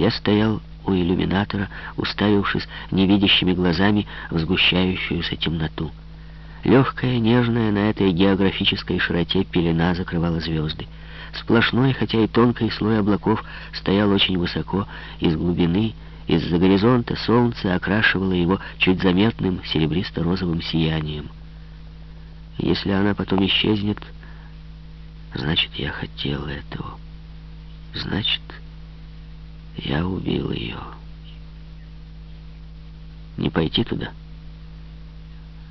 Я стоял у иллюминатора, уставившись невидящими глазами в сгущающуюся темноту. Легкая, нежная на этой географической широте пелена закрывала звезды. Сплошной, хотя и тонкий слой облаков стоял очень высоко, из глубины, из-за горизонта солнце окрашивало его чуть заметным серебристо-розовым сиянием. Если она потом исчезнет, значит, я хотел этого. Значит, я убил ее. Не пойти туда?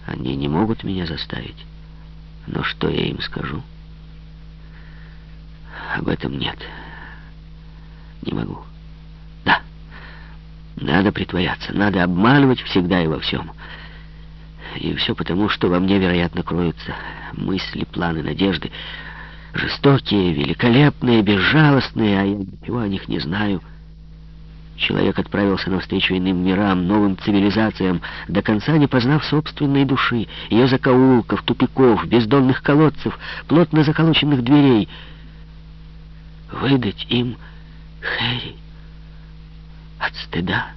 Они не могут меня заставить. Но что я им скажу? Об этом нет. Не могу. Да. Надо притворяться, надо обманывать всегда и во всем. И все потому, что во мне, вероятно, кроются мысли, планы, надежды. Жестокие, великолепные, безжалостные, а я ничего о них не знаю. Человек отправился навстречу иным мирам, новым цивилизациям, до конца не познав собственной души, ее закоулков, тупиков, бездонных колодцев, плотно заколоченных дверей — выдать им Хэри от стыда.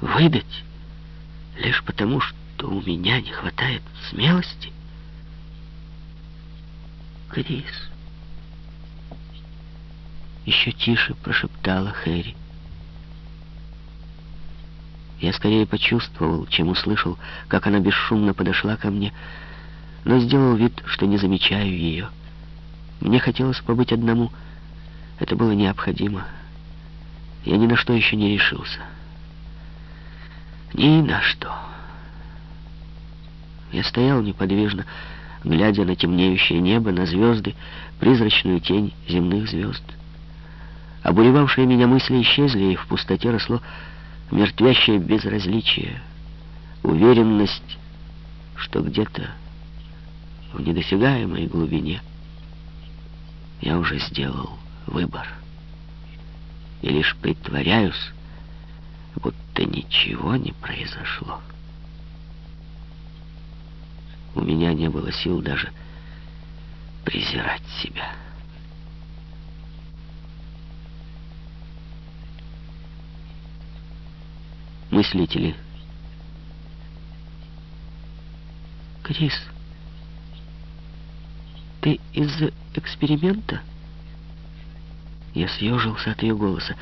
Выдать лишь потому, что у меня не хватает смелости. Крис. Еще тише прошептала Хэри. Я скорее почувствовал, чем услышал, как она бесшумно подошла ко мне, но сделал вид, что не замечаю ее. Мне хотелось побыть одному. Это было необходимо. Я ни на что еще не решился. Ни на что. Я стоял неподвижно, глядя на темнеющее небо, на звезды, призрачную тень земных звезд. Обуревавшие меня мысли исчезли, и в пустоте росло мертвящее безразличие, уверенность, что где-то в недосягаемой глубине я уже сделал выбор. И лишь притворяюсь, будто ничего не произошло. У меня не было сил даже презирать себя. Мыслители. Крис, ты из-за эксперимента?» Я съежился от ее голоса.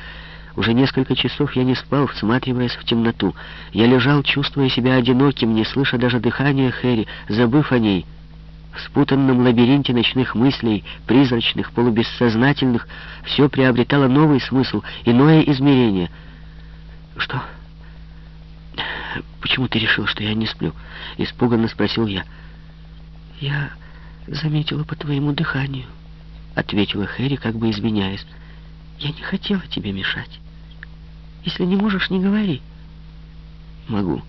Уже несколько часов я не спал, всматриваясь в темноту. Я лежал, чувствуя себя одиноким, не слыша даже дыхания Хэри, забыв о ней. В спутанном лабиринте ночных мыслей, призрачных, полубессознательных, все приобретало новый смысл, иное измерение. «Что? Почему ты решил, что я не сплю?» — испуганно спросил я. «Я...» заметила по твоему дыханию», — ответила Хэри, как бы извиняясь. «Я не хотела тебе мешать. Если не можешь, не говори». «Могу».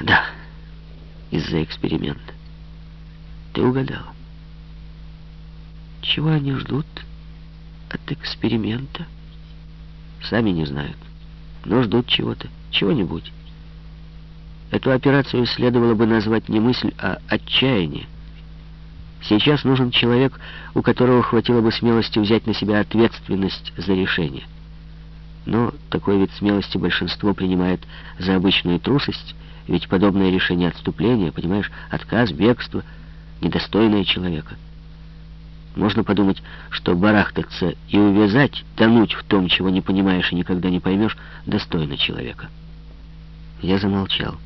«Да, из-за эксперимента. Ты угадала». «Чего они ждут от эксперимента?» «Сами не знают, но ждут чего-то, чего-нибудь». Эту операцию следовало бы назвать не мысль, а отчаяние. Сейчас нужен человек, у которого хватило бы смелости взять на себя ответственность за решение. Но такой вид смелости большинство принимает за обычную трусость, ведь подобное решение отступления, понимаешь, отказ, бегство, недостойное человека. Можно подумать, что барахтаться и увязать, тонуть в том, чего не понимаешь и никогда не поймешь, достойно человека. Я замолчал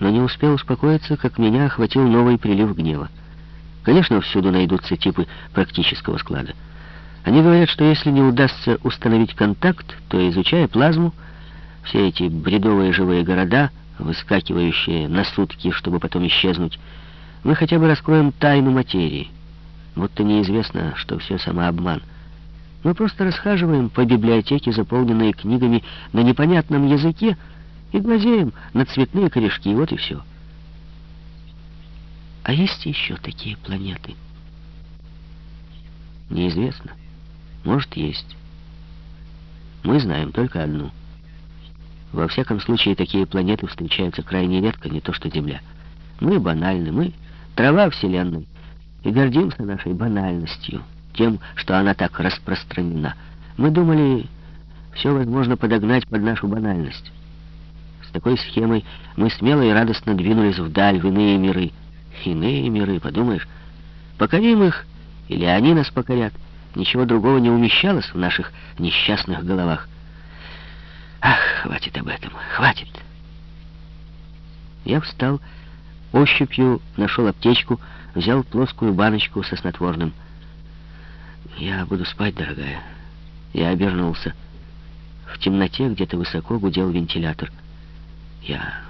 но не успел успокоиться, как меня охватил новый прилив гнева. Конечно, всюду найдутся типы практического склада. Они говорят, что если не удастся установить контакт, то, изучая плазму, все эти бредовые живые города, выскакивающие на сутки, чтобы потом исчезнуть, мы хотя бы раскроем тайну материи. Будто неизвестно, что все самообман. Мы просто расхаживаем по библиотеке, заполненной книгами на непонятном языке, и глазеем на цветные корешки, вот и все. А есть еще такие планеты? Неизвестно. Может, есть. Мы знаем только одну. Во всяком случае, такие планеты встречаются крайне редко, не то что Земля. Мы банальны, мы трава Вселенной, и гордимся нашей банальностью. тем, что она так распространена. Мы думали, все возможно подогнать под нашу банальность. Такой схемой мы смело и радостно двинулись вдаль, в иные миры. Иные миры, подумаешь, покорим их, или они нас покорят. Ничего другого не умещалось в наших несчастных головах. Ах, хватит об этом, хватит. Я встал, ощупью нашел аптечку, взял плоскую баночку со снотворным. «Я буду спать, дорогая». Я обернулся. В темноте где-то высоко гудел вентилятор. Я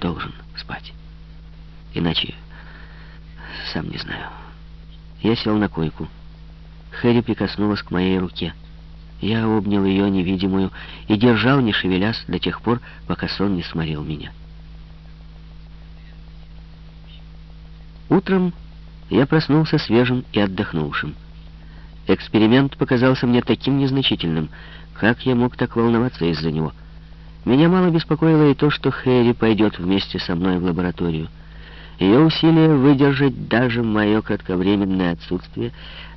должен спать. Иначе сам не знаю. Я сел на койку. Хэри прикоснулась к моей руке. Я обнял ее невидимую и держал, не шевелясь, до тех пор, пока сон не сморил меня. Утром я проснулся свежим и отдохнувшим. Эксперимент показался мне таким незначительным. Как я мог так волноваться из-за него? Меня мало беспокоило и то, что Хэри пойдет вместе со мной в лабораторию. Ее усилия выдержать даже мое кратковременное отсутствие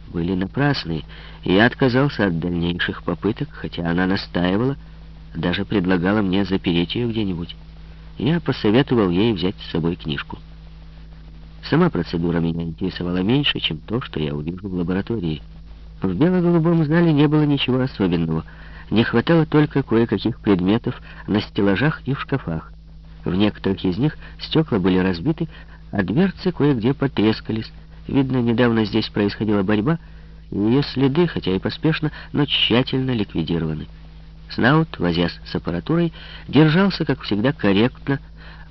были напрасны, и я отказался от дальнейших попыток, хотя она настаивала, даже предлагала мне запереть ее где-нибудь. Я посоветовал ей взять с собой книжку. Сама процедура меня интересовала меньше, чем то, что я увижу в лаборатории. В бело-голубом зале не было ничего особенного. Не хватало только кое-каких предметов на стеллажах и в шкафах. В некоторых из них стекла были разбиты, а дверцы кое-где потрескались. Видно, недавно здесь происходила борьба, и ее следы, хотя и поспешно, но тщательно ликвидированы. Снаут, возясь с аппаратурой, держался, как всегда, корректно.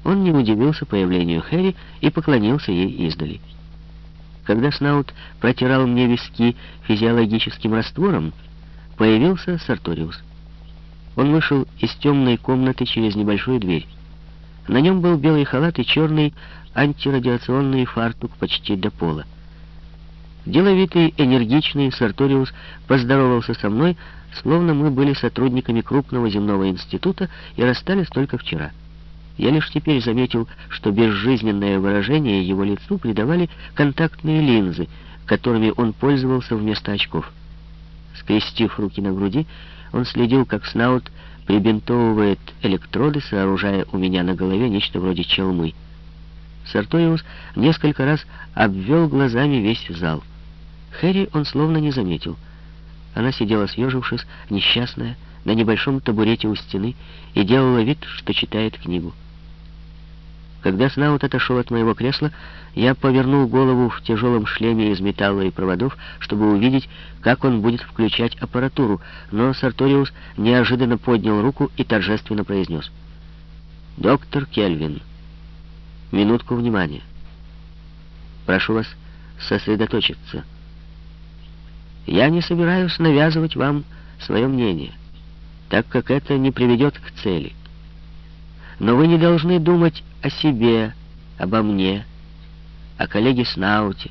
Он не удивился появлению Хэри и поклонился ей издали. Когда Снаут протирал мне виски физиологическим раствором, появился Сарториус. Он вышел из темной комнаты через небольшую дверь. На нем был белый халат и черный антирадиационный фартук почти до пола. Деловитый, энергичный Сарториус поздоровался со мной, словно мы были сотрудниками крупного земного института и расстались только вчера. Я лишь теперь заметил, что безжизненное выражение его лицу придавали контактные линзы, которыми он пользовался вместо очков. Скрестив руки на груди, он следил, как Снаут прибинтовывает электроды, сооружая у меня на голове нечто вроде челмы. Сарториус несколько раз обвел глазами весь зал. Хэри он словно не заметил. Она сидела съежившись, несчастная, на небольшом табурете у стены и делала вид, что читает книгу. Когда Снаут отошел от моего кресла, я повернул голову в тяжелом шлеме из металла и проводов, чтобы увидеть, как он будет включать аппаратуру, но Сарториус неожиданно поднял руку и торжественно произнес. «Доктор Кельвин, минутку внимания. Прошу вас сосредоточиться. Я не собираюсь навязывать вам свое мнение, так как это не приведет к цели». Но вы не должны думать о себе, обо мне, о коллеге Снауте,